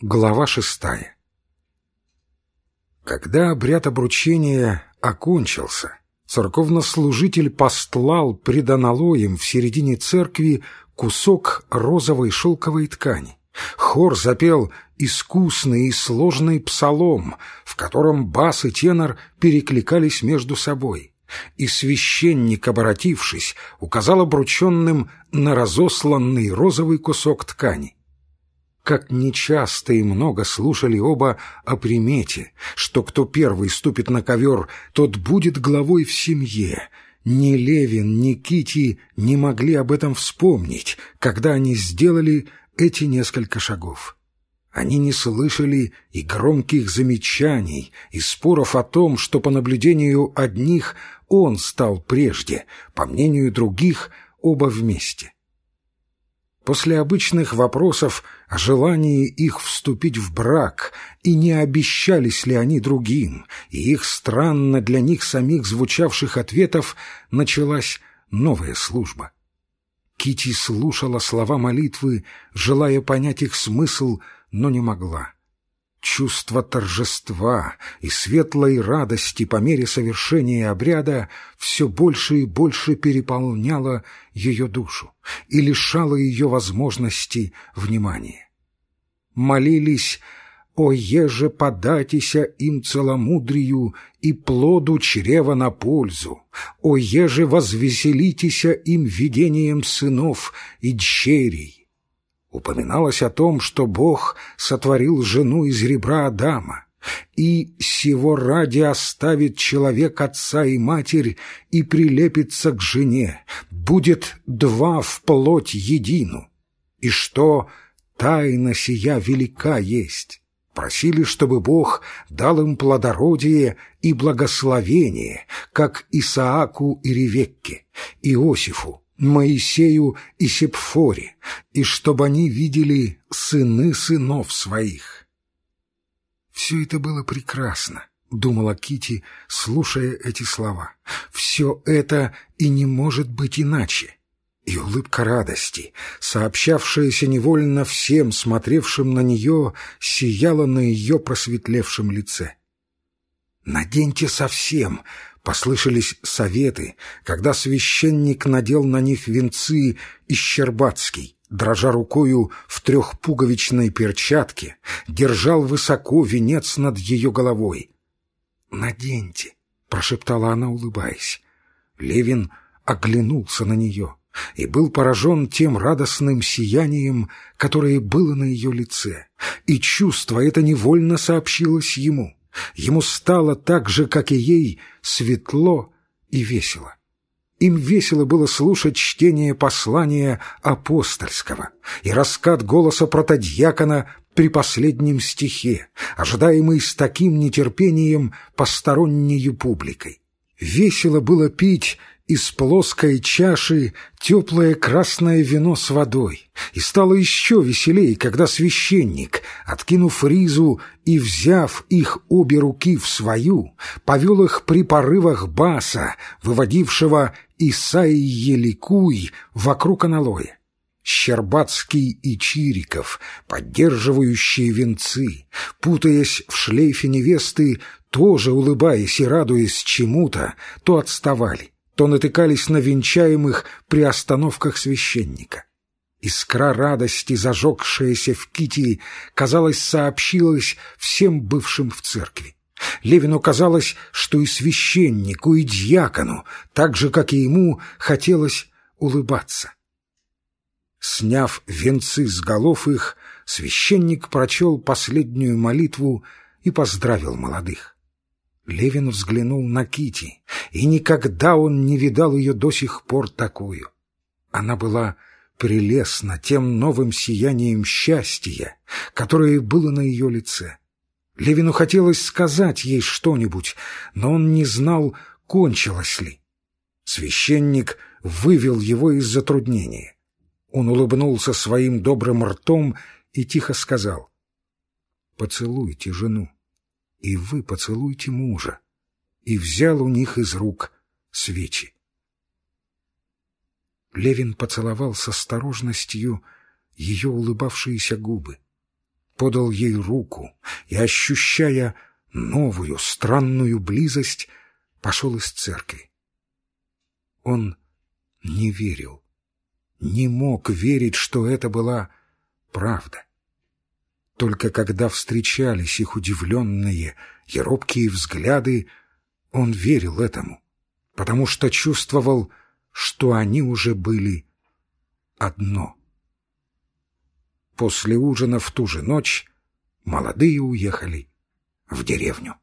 Глава шестая Когда обряд обручения окончился, церковнослужитель постлал пред аналоем в середине церкви кусок розовой шелковой ткани. Хор запел искусный и сложный псалом, в котором бас и тенор перекликались между собой. И священник, обратившись, указал обрученным на разосланный розовый кусок ткани как нечасто и много слушали оба о примете, что кто первый ступит на ковер, тот будет главой в семье. Ни Левин, ни Кити не могли об этом вспомнить, когда они сделали эти несколько шагов. Они не слышали и громких замечаний, и споров о том, что по наблюдению одних он стал прежде, по мнению других оба вместе. После обычных вопросов о желании их вступить в брак и не обещались ли они другим, и их странно для них самих звучавших ответов началась новая служба. Кити слушала слова молитвы, желая понять их смысл, но не могла. Чувство торжества и светлой радости по мере совершения обряда все больше и больше переполняло ее душу и лишало ее возможности внимания. Молились «О еже податися им целомудрию и плоду чрева на пользу! О еже возвеселитеся им видением сынов и дщерей!» Упоминалось о том, что Бог сотворил жену из ребра Адама, и сего ради оставит человек отца и матерь и прилепится к жене, будет два в плоть едину, и что тайна сия велика есть. Просили, чтобы Бог дал им плодородие и благословение, как Исааку и Ревекке, Иосифу, Моисею и Сепфоре, и чтобы они видели сыны сынов своих. Все это было прекрасно, — думала Кити, слушая эти слова. Все это и не может быть иначе. И улыбка радости, сообщавшаяся невольно всем, смотревшим на нее, сияла на ее просветлевшем лице. «Наденьте совсем», Послышались советы, когда священник надел на них венцы и Щербатский, дрожа рукою в трехпуговичной перчатке, держал высоко венец над ее головой. «Наденьте», — прошептала она, улыбаясь. Левин оглянулся на нее и был поражен тем радостным сиянием, которое было на ее лице, и чувство это невольно сообщилось ему — Ему стало так же, как и ей, светло и весело. Им весело было слушать чтение послания апостольского и раскат голоса протодьякона при последнем стихе, ожидаемый с таким нетерпением постороннею публикой. Весело было пить из плоской чаши теплое красное вино с водой, и стало еще веселее, когда священник, откинув ризу и взяв их обе руки в свою, повел их при порывах баса, выводившего Исаии ликуй вокруг аналоя. Щербатский и Чириков, поддерживающие венцы, путаясь в шлейфе невесты, тоже улыбаясь и радуясь чему-то, то отставали то натыкались на венчаемых при остановках священника. Искра радости, зажегшаяся в Китии, казалось, сообщилась всем бывшим в церкви. Левину казалось, что и священнику, и дьякону, так же, как и ему, хотелось улыбаться. Сняв венцы с голов их, священник прочел последнюю молитву и поздравил молодых. Левин взглянул на Кити, и никогда он не видал ее до сих пор такую. Она была прелестна тем новым сиянием счастья, которое было на ее лице. Левину хотелось сказать ей что-нибудь, но он не знал, кончилось ли. Священник вывел его из затруднения. Он улыбнулся своим добрым ртом и тихо сказал, «Поцелуйте жену» и вы поцелуйте мужа, и взял у них из рук свечи. Левин поцеловал с осторожностью ее улыбавшиеся губы. подал ей руку и, ощущая новую странную близость, пошел из церкви. Он не верил, не мог верить, что это была правда. Только когда встречались их удивленные и робкие взгляды, он верил этому, потому что чувствовал, что они уже были одно. После ужина в ту же ночь молодые уехали в деревню.